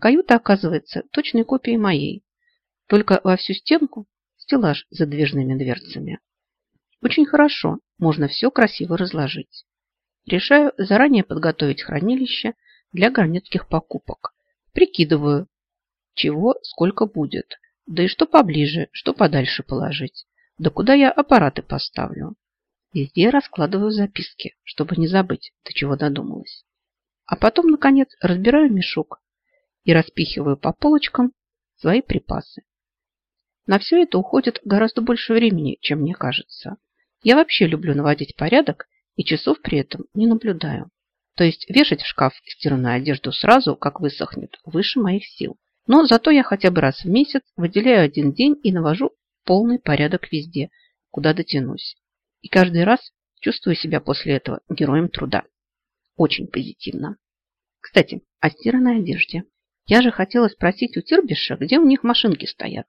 Каюта оказывается точной копией моей, только во всю стенку стеллаж с задвижными дверцами. Очень хорошо, можно все красиво разложить. Решаю заранее подготовить хранилище для гарнетских покупок. Прикидываю, чего сколько будет, да и что поближе, что подальше положить, да куда я аппараты поставлю. Везде раскладываю записки, чтобы не забыть, до чего додумалась. А потом, наконец, разбираю мешок и распихиваю по полочкам свои припасы. На все это уходит гораздо больше времени, чем мне кажется. Я вообще люблю наводить порядок и часов при этом не наблюдаю. То есть вешать в шкаф стиранную одежду сразу, как высохнет, выше моих сил. Но зато я хотя бы раз в месяц выделяю один день и навожу полный порядок везде, куда дотянусь. И каждый раз чувствую себя после этого героем труда. Очень позитивно. Кстати, о стиранной одежде. Я же хотела спросить у Тирбиша, где у них машинки стоят.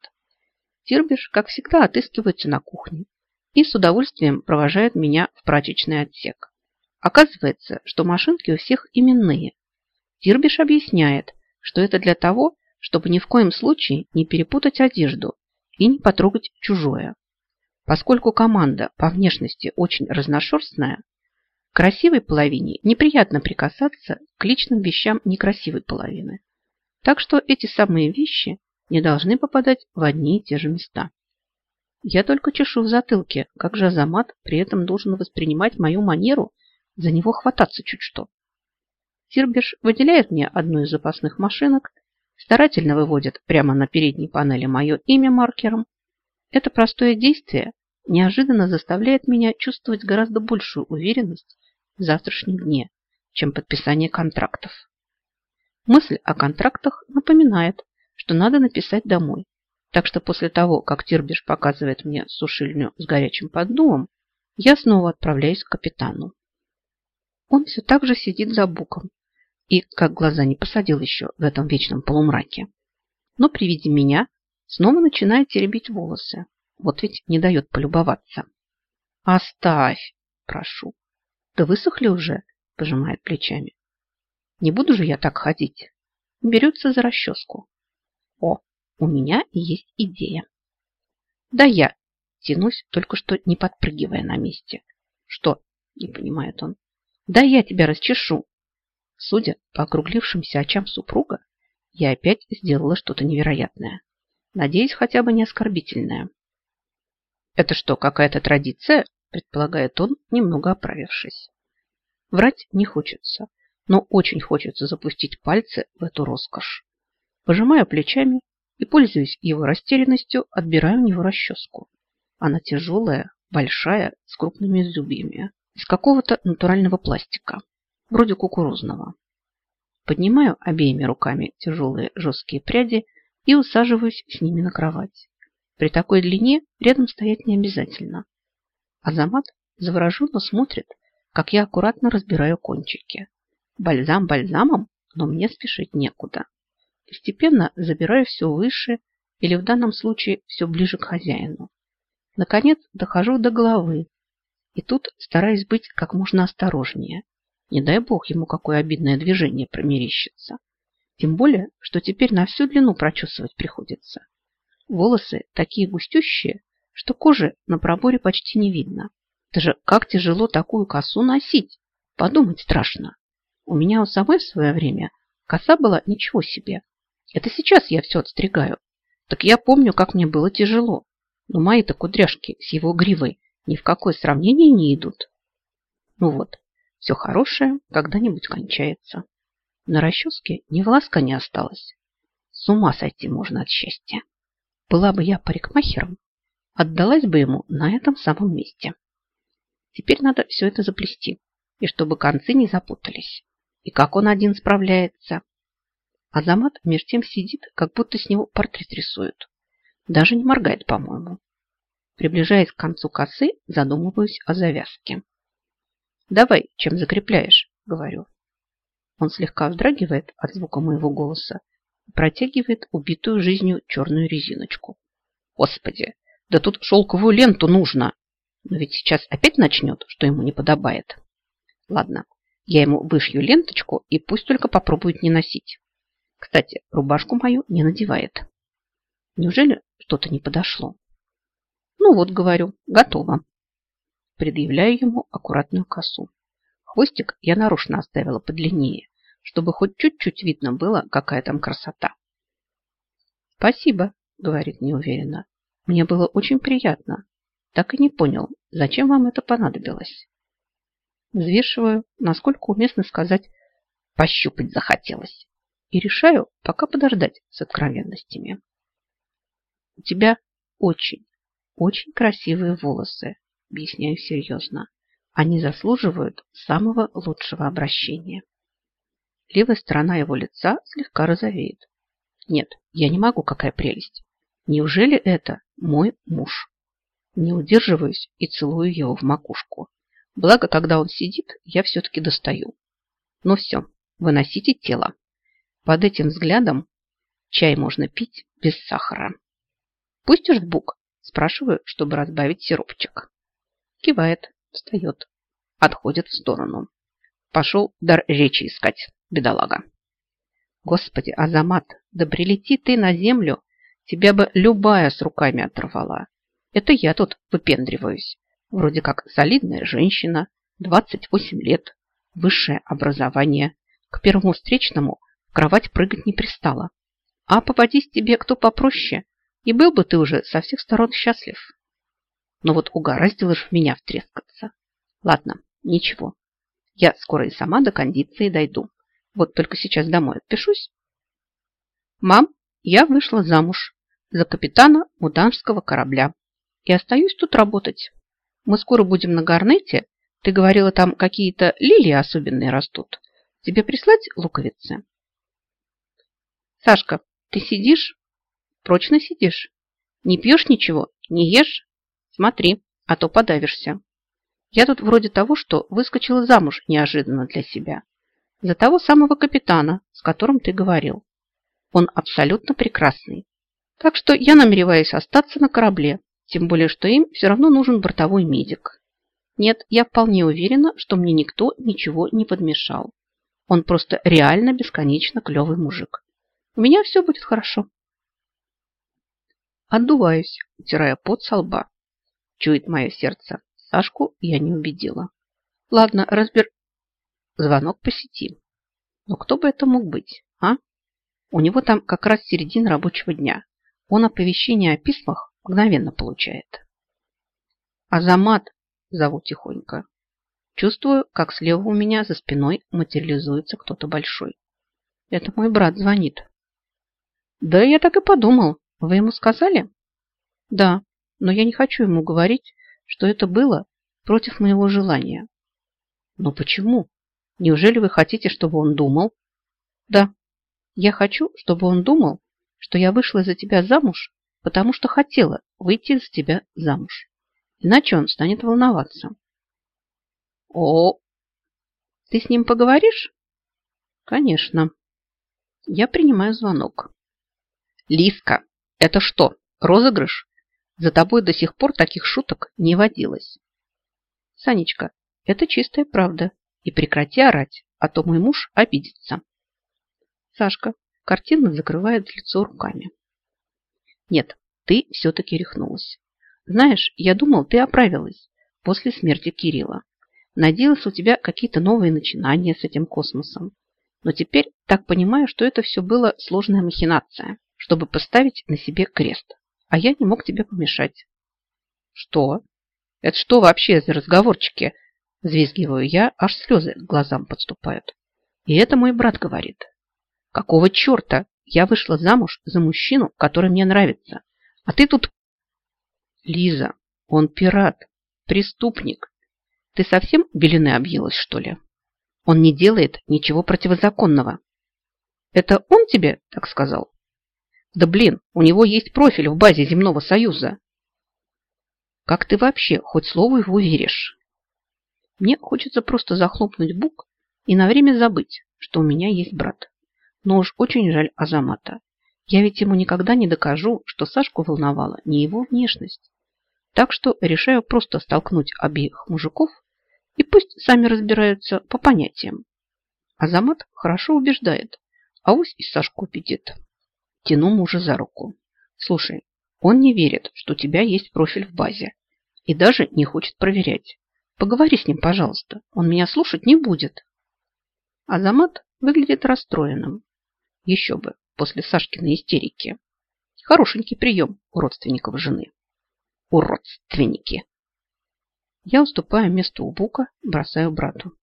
Тирбиш, как всегда, отыскивается на кухне и с удовольствием провожает меня в прачечный отсек. Оказывается, что машинки у всех именные. Тирбиш объясняет, что это для того, чтобы ни в коем случае не перепутать одежду и не потрогать чужое. Поскольку команда по внешности очень разношерстная, красивой половине неприятно прикасаться к личным вещам некрасивой половины. Так что эти самые вещи не должны попадать в одни и те же места. Я только чешу в затылке, как же Азамат при этом должен воспринимать мою манеру за него хвататься чуть что. Тирбиш выделяет мне одну из запасных машинок, старательно выводит прямо на передней панели мое имя маркером. Это простое действие неожиданно заставляет меня чувствовать гораздо большую уверенность в завтрашнем дне, чем подписание контрактов. Мысль о контрактах напоминает, что надо написать домой. Так что после того, как Тирбиш показывает мне сушильню с горячим поддувом, я снова отправляюсь к капитану. Он все так же сидит за буком и, как глаза не посадил еще в этом вечном полумраке. Но при виде меня снова начинает теребить волосы, вот ведь не дает полюбоваться. Оставь, прошу. Да высохли уже, пожимает плечами. Не буду же я так ходить. Берется за расческу. О, у меня есть идея. Да я тянусь, только что не подпрыгивая на месте. Что? Не понимает он. Да я тебя расчешу. Судя по округлившимся очам супруга, я опять сделала что-то невероятное. Надеюсь, хотя бы не оскорбительное. Это что, какая-то традиция? Предполагает он, немного оправившись. Врать не хочется, но очень хочется запустить пальцы в эту роскошь. Пожимаю плечами и, пользуясь его растерянностью, отбираю у него расческу. Она тяжелая, большая, с крупными зубьями, из какого-то натурального пластика, вроде кукурузного. Поднимаю обеими руками тяжелые жесткие пряди и усаживаюсь с ними на кровать. При такой длине рядом стоять не обязательно. Азамат завороженно смотрит, как я аккуратно разбираю кончики. Бальзам бальзамом, но мне спешить некуда. Постепенно забираю все выше или в данном случае все ближе к хозяину. Наконец дохожу до головы. И тут стараюсь быть как можно осторожнее. Не дай бог ему какое обидное движение промерещится. Тем более, что теперь на всю длину прочесывать приходится. Волосы такие густющие, что кожи на проборе почти не видно. Даже как тяжело такую косу носить. Подумать страшно. У меня у самой в свое время коса была ничего себе. Это сейчас я все отстригаю. Так я помню, как мне было тяжело. Но мои-то кудряшки с его гривой ни в какое сравнение не идут. Ну вот, все хорошее когда-нибудь кончается. На расческе ни волоска не осталось. С ума сойти можно от счастья. Была бы я парикмахером, отдалась бы ему на этом самом месте. Теперь надо все это заплести, и чтобы концы не запутались. И как он один справляется? Азамат меж тем сидит, как будто с него портрет рисуют. Даже не моргает, по-моему. Приближаясь к концу косы, задумываюсь о завязке. «Давай, чем закрепляешь?» – говорю. Он слегка вздрагивает от звука моего голоса протягивает убитую жизнью черную резиночку. Господи, да тут шелковую ленту нужно. Но ведь сейчас опять начнет, что ему не подобает. Ладно, я ему вышью ленточку и пусть только попробует не носить. Кстати, рубашку мою не надевает. Неужели что-то не подошло? Ну вот, говорю, готово. Предъявляю ему аккуратную косу. Хвостик я нарочно оставила подлиннее, чтобы хоть чуть-чуть видно было, какая там красота. Спасибо, говорит неуверенно. Мне было очень приятно. Так и не понял, зачем вам это понадобилось. Взвешиваю, насколько уместно сказать «пощупать захотелось» и решаю пока подождать с откровенностями. У тебя очень, очень красивые волосы, объясняю серьезно. Они заслуживают самого лучшего обращения. Левая сторона его лица слегка розовеет. Нет, я не могу, какая прелесть. Неужели это мой муж? Не удерживаюсь и целую его в макушку. Благо, когда он сидит, я все-таки достаю. Ну все, выносите тело. Под этим взглядом чай можно пить без сахара. «Пустишь в бук?» – спрашиваю, чтобы разбавить сиропчик. Кивает, встает, отходит в сторону. Пошел дар речи искать, бедолага. Господи, Азамат, да прилети ты на землю, тебя бы любая с руками оторвала. Это я тут выпендриваюсь. Вроде как солидная женщина, 28 лет, высшее образование. К первому встречному в кровать прыгать не пристала. А попадись тебе кто попроще, и был бы ты уже со всех сторон счастлив. Но вот угораздило ж в меня втрескаться. Ладно, ничего. Я скоро и сама до кондиции дойду. Вот только сейчас домой отпишусь. Мам, я вышла замуж за капитана муданского корабля и остаюсь тут работать. Мы скоро будем на Гарнете. Ты говорила, там какие-то лилии особенные растут. Тебе прислать луковицы? Сашка, ты сидишь? Прочно сидишь? Не пьешь ничего? Не ешь? Смотри, а то подавишься. Я тут вроде того, что выскочила замуж неожиданно для себя. За того самого капитана, с которым ты говорил. Он абсолютно прекрасный. Так что я намереваюсь остаться на корабле, тем более, что им все равно нужен бортовой медик. Нет, я вполне уверена, что мне никто ничего не подмешал. Он просто реально бесконечно клевый мужик. У меня все будет хорошо. Отдуваюсь, утирая пот со лба. Чует мое сердце. Сашку я не убедила. Ладно, разбер... Звонок по сети. Но кто бы это мог быть, а? У него там как раз середина рабочего дня. Он оповещение о письмах мгновенно получает. Азамат зову тихонько. Чувствую, как слева у меня за спиной материализуется кто-то большой. Это мой брат звонит. Да, я так и подумал. Вы ему сказали? Да, но я не хочу ему говорить, что это было против моего желания. Но почему? Неужели вы хотите, чтобы он думал? Да, я хочу, чтобы он думал, что я вышла за тебя замуж, потому что хотела выйти за тебя замуж. Иначе он станет волноваться. О, ты с ним поговоришь? Конечно. Я принимаю звонок. Лиска, это что, розыгрыш? За тобой до сих пор таких шуток не водилось. Санечка, это чистая правда. И прекрати орать, а то мой муж обидится. Сашка картинно закрывает лицо руками. Нет, ты все-таки рехнулась. Знаешь, я думал, ты оправилась после смерти Кирилла. Надеялась, у тебя какие-то новые начинания с этим космосом. Но теперь так понимаю, что это все было сложная махинация чтобы поставить на себе крест. А я не мог тебе помешать. Что? Это что вообще за разговорчики? Взвизгиваю я, аж слезы к глазам подступают. И это мой брат говорит. Какого черта? Я вышла замуж за мужчину, который мне нравится. А ты тут... Лиза, он пират, преступник. Ты совсем белины объелась, что ли? Он не делает ничего противозаконного. Это он тебе так сказал? Да блин, у него есть профиль в базе Земного Союза. Как ты вообще хоть слову его веришь? Мне хочется просто захлопнуть бук и на время забыть, что у меня есть брат. Но уж очень жаль Азамата. Я ведь ему никогда не докажу, что Сашку волновала не его внешность. Так что решаю просто столкнуть обеих мужиков и пусть сами разбираются по понятиям. Азамат хорошо убеждает, А Авось и Сашку убедит. Тяну мужа за руку. Слушай, он не верит, что у тебя есть профиль в базе. И даже не хочет проверять. Поговори с ним, пожалуйста. Он меня слушать не будет. Азамат выглядит расстроенным. Еще бы, после Сашкиной истерики. Хорошенький прием у родственников жены. У родственники. Я уступаю место у Бука, бросаю брату.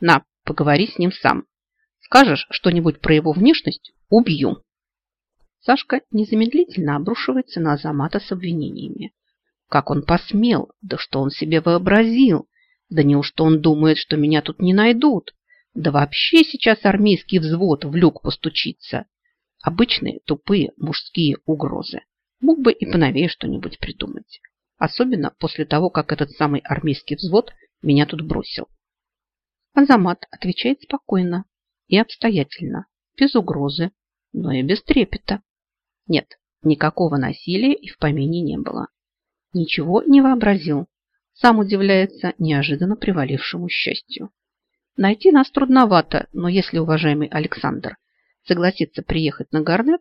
На, поговори с ним сам. Скажешь что-нибудь про его внешность – убью. Сашка незамедлительно обрушивается на Азамата с обвинениями. Как он посмел? Да что он себе вообразил? Да неужто он думает, что меня тут не найдут? Да вообще сейчас армейский взвод в люк постучится. Обычные тупые мужские угрозы. Мог бы и поновее что-нибудь придумать. Особенно после того, как этот самый армейский взвод меня тут бросил. Азамат отвечает спокойно и обстоятельно, без угрозы, но и без трепета. Нет, никакого насилия и в помине не было. Ничего не вообразил. Сам удивляется неожиданно привалившему счастью. Найти нас трудновато, но если уважаемый Александр согласится приехать на Гарнет,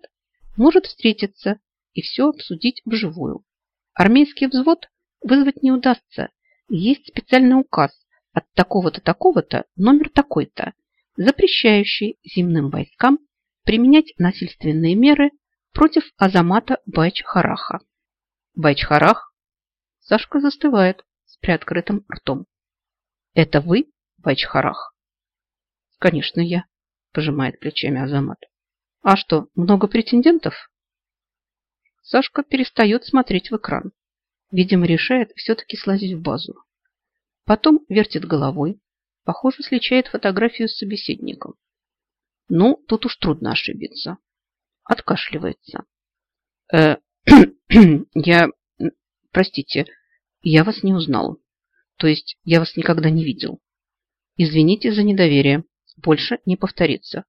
может встретиться и все обсудить вживую. Армейский взвод вызвать не удастся. Есть специальный указ от такого-то такого-то номер такой-то, запрещающий земным войскам применять насильственные меры против Азамата Байч-Хараха. Байч-Харах? Сашка застывает с приоткрытым ртом. Это вы, Байч-Харах? Конечно, я, пожимает плечами Азамат. А что, много претендентов? Сашка перестает смотреть в экран. Видимо, решает все-таки слазить в базу. Потом вертит головой. Похоже, сличает фотографию с собеседником. Ну, тут уж трудно ошибиться. Откашливается. Э, я... Простите, я вас не узнал. То есть я вас никогда не видел. Извините за недоверие. Больше не повторится.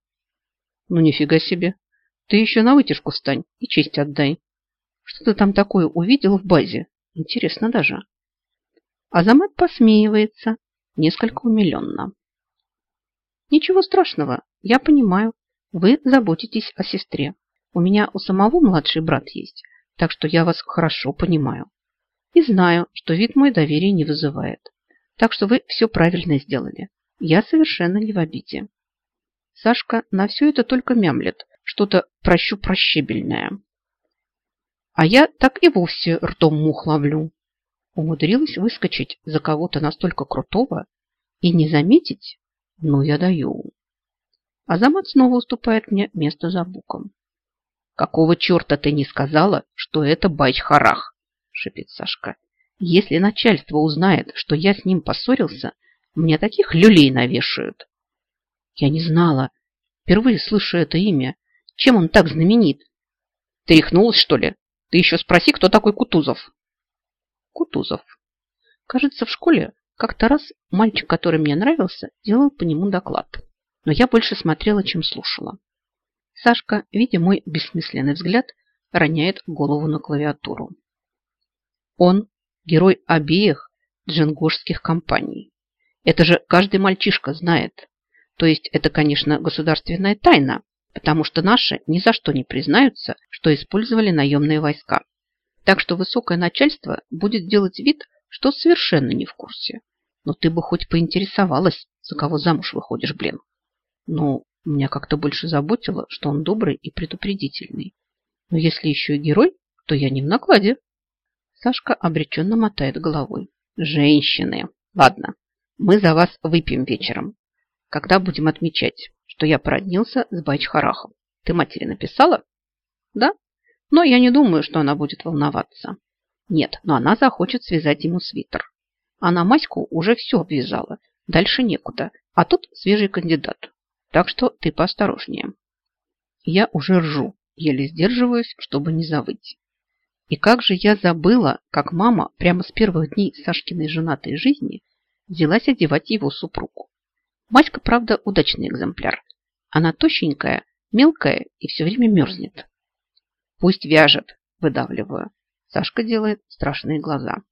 Ну, нифига себе. Ты еще на вытяжку встань и честь отдай. Что ты там такое увидел в базе? Интересно даже. Азамат посмеивается, несколько умиленно. Ничего страшного, я понимаю. Вы заботитесь о сестре. У меня у самого младший брат есть, так что я вас хорошо понимаю. И знаю, что вид мой доверия не вызывает. Так что вы все правильно сделали. Я совершенно не в обиде. Сашка на все это только мямлет, что-то прощу-прощебельное. А я так и вовсе ртом мух ловлю. Умудрилась выскочить за кого-то настолько крутого и не заметить? Ну, я даю. Азамат снова уступает мне место за буком. «Какого черта ты не сказала, что это Байч-Харах?» – шипит Сашка. «Если начальство узнает, что я с ним поссорился, мне таких люлей навешают». «Я не знала. Впервые слышу это имя. Чем он так знаменит?» «Ты рехнулась, что ли? Ты еще спроси, кто такой Кутузов. Кутузов. Кажется, в школе как-то раз мальчик, который мне нравился, делал по нему доклад. Но я больше смотрела, чем слушала. Сашка, видя мой бессмысленный взгляд, роняет голову на клавиатуру. Он герой обеих джингошских компаний. Это же каждый мальчишка знает. То есть это, конечно, государственная тайна, потому что наши ни за что не признаются, что использовали наемные войска. Так что высокое начальство будет делать вид, что совершенно не в курсе. Но ты бы хоть поинтересовалась, за кого замуж выходишь, блин. Ну, меня как-то больше заботило, что он добрый и предупредительный. Но если еще и герой, то я не в накладе. Сашка обреченно мотает головой. Женщины. Ладно, мы за вас выпьем вечером. Когда будем отмечать? что я породнился с Байчхарахом. Ты матери написала? Да, но я не думаю, что она будет волноваться. Нет, но она захочет связать ему свитер. Она Маську уже все обвязала. Дальше некуда. А тут свежий кандидат. Так что ты поосторожнее. Я уже ржу, еле сдерживаюсь, чтобы не завыть. И как же я забыла, как мама прямо с первых дней Сашкиной женатой жизни взялась одевать его супругу. Маська, правда, удачный экземпляр. Она тощенькая, мелкая и все время мерзнет. Пусть вяжет, выдавливаю. Сашка делает страшные глаза.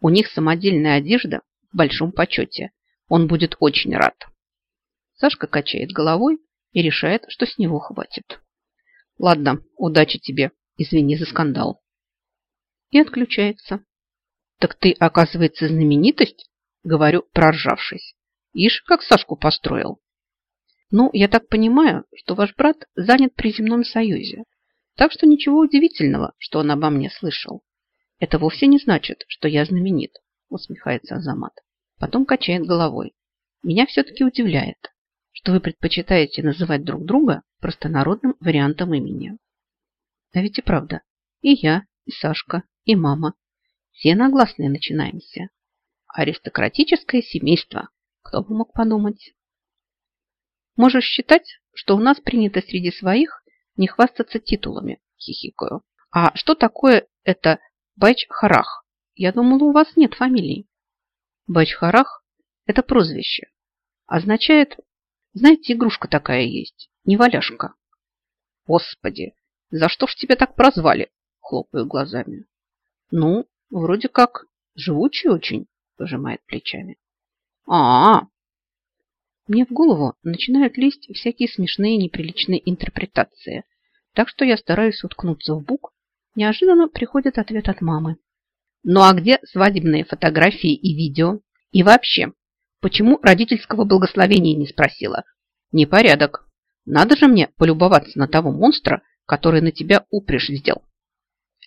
У них самодельная одежда в большом почете. Он будет очень рад. Сашка качает головой, и решает, что с него хватит. Ладно, удачи тебе, извини за скандал. И отключается. Так ты, оказывается, знаменитость? Говорю, проржавшись. Ишь, как Сашку построил. Ну, я так понимаю, что ваш брат занят при земном союзе. Так что ничего удивительного, что он обо мне слышал. Это вовсе не значит, что я знаменит, усмехается Азамат. Потом качает головой. Меня все-таки удивляет, что вы предпочитаете называть друг друга простонародным вариантом имени. А ведь и правда, и я, и Сашка, и мама. Все нагласные начинаемся. Аристократическое семейство. Кто бы мог подумать? Можешь считать, что у нас принято среди своих не хвастаться титулами, хихикаю. А что такое это Байч-Харах? Я думала, у вас нет фамилии. Байч-Харах – это прозвище. Означает, знаете, игрушка такая есть, неваляшка. Господи, за что ж тебя так прозвали? Хлопаю глазами. Ну, вроде как, живучий очень, пожимает плечами. А, -а, Мне в голову начинают лезть всякие смешные неприличные интерпретации, так что я стараюсь уткнуться в бук. Неожиданно приходит ответ от мамы. Ну а где свадебные фотографии и видео? И вообще, почему родительского благословения не спросила? Непорядок. Надо же мне полюбоваться на того монстра, который на тебя упряжь сделал.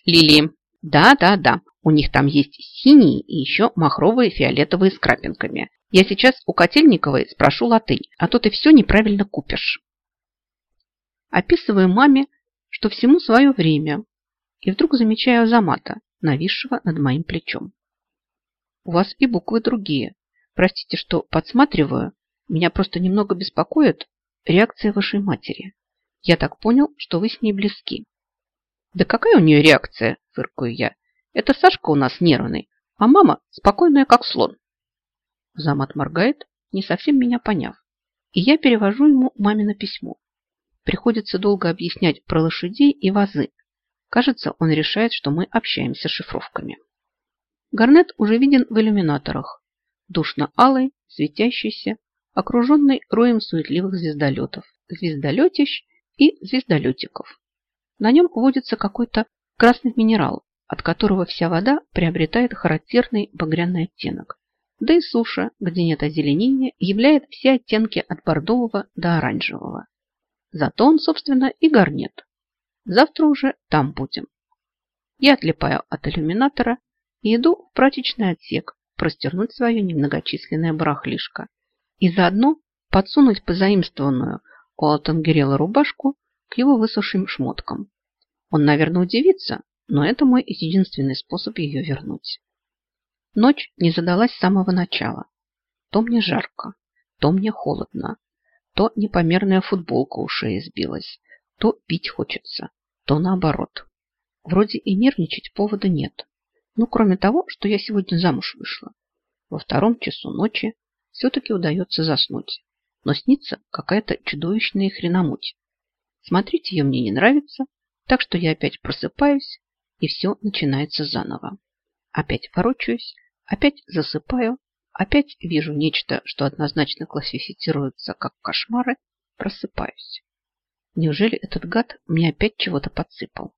Лилии. Да, да, да. У них там есть синие и еще махровые фиолетовые с крапинками. Я сейчас у Котельниковой спрошу латынь, а то ты все неправильно купишь. Описываю маме, что всему свое время, и вдруг замечаю Азамата, нависшего над моим плечом. У вас и буквы другие. Простите, что подсматриваю. Меня просто немного беспокоит реакция вашей матери. Я так понял, что вы с ней близки. Да какая у нее реакция, фыркаю я. Это Сашка у нас нервный, а мама спокойная, как слон. Замат моргает, не совсем меня поняв. И я перевожу ему мамино письмо. Приходится долго объяснять про лошадей и вазы, Кажется, он решает, что мы общаемся шифровками. Гарнет уже виден в иллюминаторах. Душно-алый, светящийся, окруженный роем суетливых звездолетов, звездолетищ и звездолетиков. На нем водится какой-то красный минерал, от которого вся вода приобретает характерный багряный оттенок. Да и суша, где нет озеленения, являет все оттенки от бордового до оранжевого. Зато он, собственно, и гарнет. Завтра уже там будем. Я отлипаю от иллюминатора и иду в прачечный отсек простернуть свое немногочисленное барахлишко и заодно подсунуть позаимствованную у Алтангерела рубашку к его высохшим шмоткам. Он, наверное, удивится, но это мой единственный способ ее вернуть. Ночь не задалась с самого начала. То мне жарко, то мне холодно, то непомерная футболка у шеи сбилась, то пить хочется, то наоборот. Вроде и нервничать повода нет. Ну, кроме того, что я сегодня замуж вышла. Во втором часу ночи все-таки удается заснуть. Но снится какая-то чудовищная хреномуть. Смотреть ее мне не нравится, так что я опять просыпаюсь, и все начинается заново. Опять ворочаюсь, опять засыпаю, опять вижу нечто, что однозначно классифицируется как кошмары, просыпаюсь. Неужели этот гад мне опять чего-то подсыпал?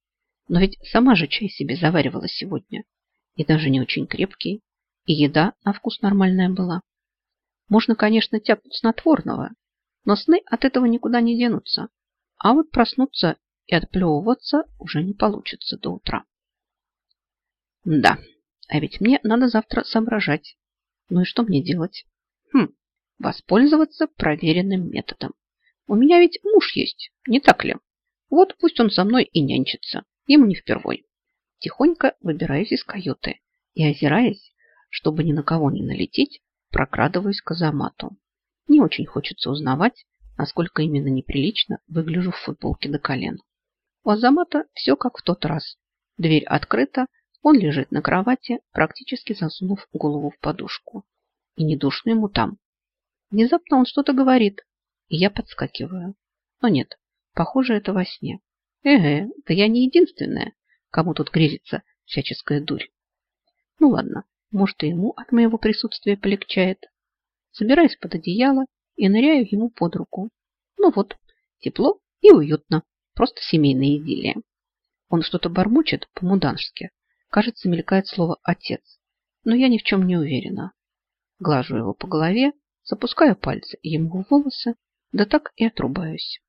Но ведь сама же чай себе заваривала сегодня. И даже не очень крепкий. И еда на вкус нормальная была. Можно, конечно, тяпнуть снотворного, но сны от этого никуда не денутся. А вот проснуться и отплевываться уже не получится до утра. Да, а ведь мне надо завтра соображать. Ну и что мне делать? Хм, воспользоваться проверенным методом. У меня ведь муж есть, не так ли? Вот пусть он со мной и нянчится. Ему не впервой. Тихонько выбираюсь из каюты и, озираясь, чтобы ни на кого не налететь, прокрадываюсь к Азамату. Не очень хочется узнавать, насколько именно неприлично выгляжу в футболке до колен. У Азамата все как в тот раз. Дверь открыта, он лежит на кровати, практически засунув голову в подушку. И не душно ему там. Внезапно он что-то говорит, и я подскакиваю. Но нет, похоже, это во сне. Эге, да я не единственная, кому тут грезится всяческая дурь. Ну ладно, может и ему от моего присутствия полегчает. Забираюсь под одеяло и ныряю ему под руку. Ну вот, Тепло и уютно. Просто семейная идиллия. Он что-то бормочет по-мудански. Кажется, мелькает слово «отец». Но я ни в чем не уверена. Глажу его по голове, запускаю пальцы ему в волосы, да так и отрубаюсь.